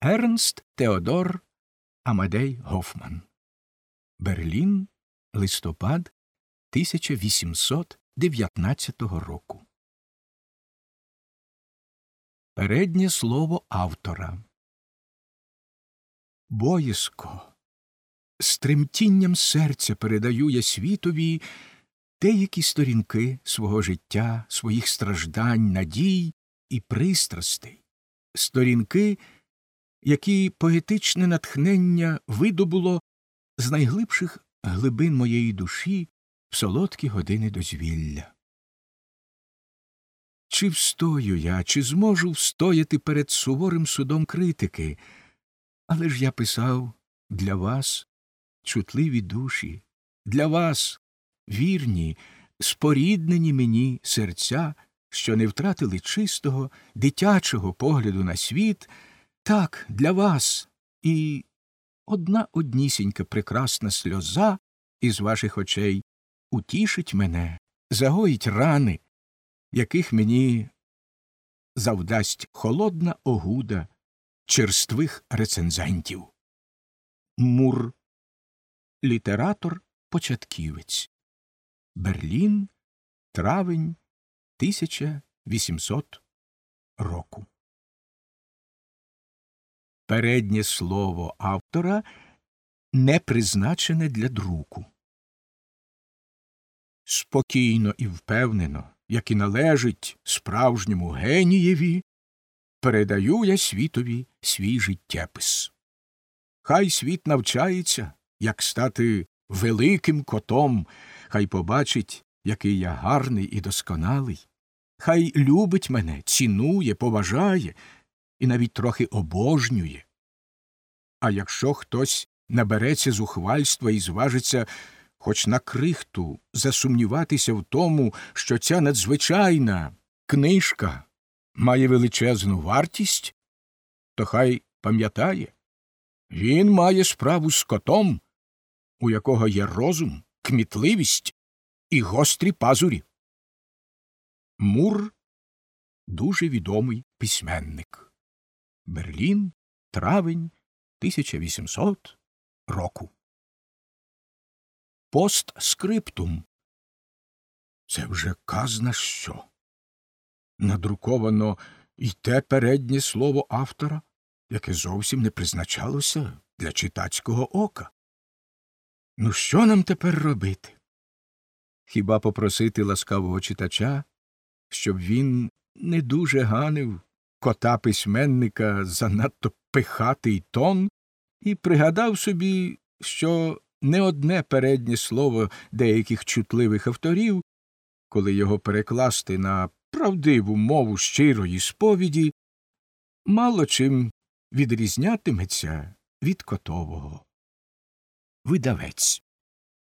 Ернст Теодор Амадей Гофман. Берлін. Листопад 1819 року. Переднє слово автора. Боязко. З тремтінням серця передаю я світові деякі сторінки свого життя, своїх страждань, надій і пристрастей, сторінки, які поетичне натхнення видобуло з найглибших глибин моєї душі в солодкі години дозвілля. Чи встою я, чи зможу встояти перед суворим судом критики, але ж я писав для вас чутливі душі, для вас вірні, споріднені мені серця, що не втратили чистого, дитячого погляду на світ, так, для вас, і одна однісінька прекрасна сльоза із ваших очей утішить мене, загоїть рани, яких мені завдасть холодна огуда черствих рецензентів. Мур літератор початківець Берлін, травень 1800 Переднє слово автора не призначене для друку. Спокійно і впевнено, як і належить справжньому генієві, передаю я світові свій життєпис. Хай світ навчається, як стати великим котом, хай побачить, який я гарний і досконалий, хай любить мене, цінує, поважає і навіть трохи обожнює. А якщо хтось набереться зухвальства і зважиться хоч на крихту засумніватися в тому, що ця надзвичайна книжка має величезну вартість, то хай пам'ятає він має справу з котом, у якого є розум, кмітливість і гострі пазурі. Мур дуже відомий письменник. Берлін, травень 1800 року. Постскриптум. Це вже казна що. Надруковано й те переднє слово автора, яке зовсім не призначалося для читацького ока. Ну, що нам тепер робити? Хіба попросити ласкавого читача, щоб він не дуже ганив кота письменника занадто пихатий тон і пригадав собі, що не одне переднє слово деяких чутливих авторів, коли його перекласти на правдиву мову щирої сповіді, мало чим відрізнятиметься від котового. Видавець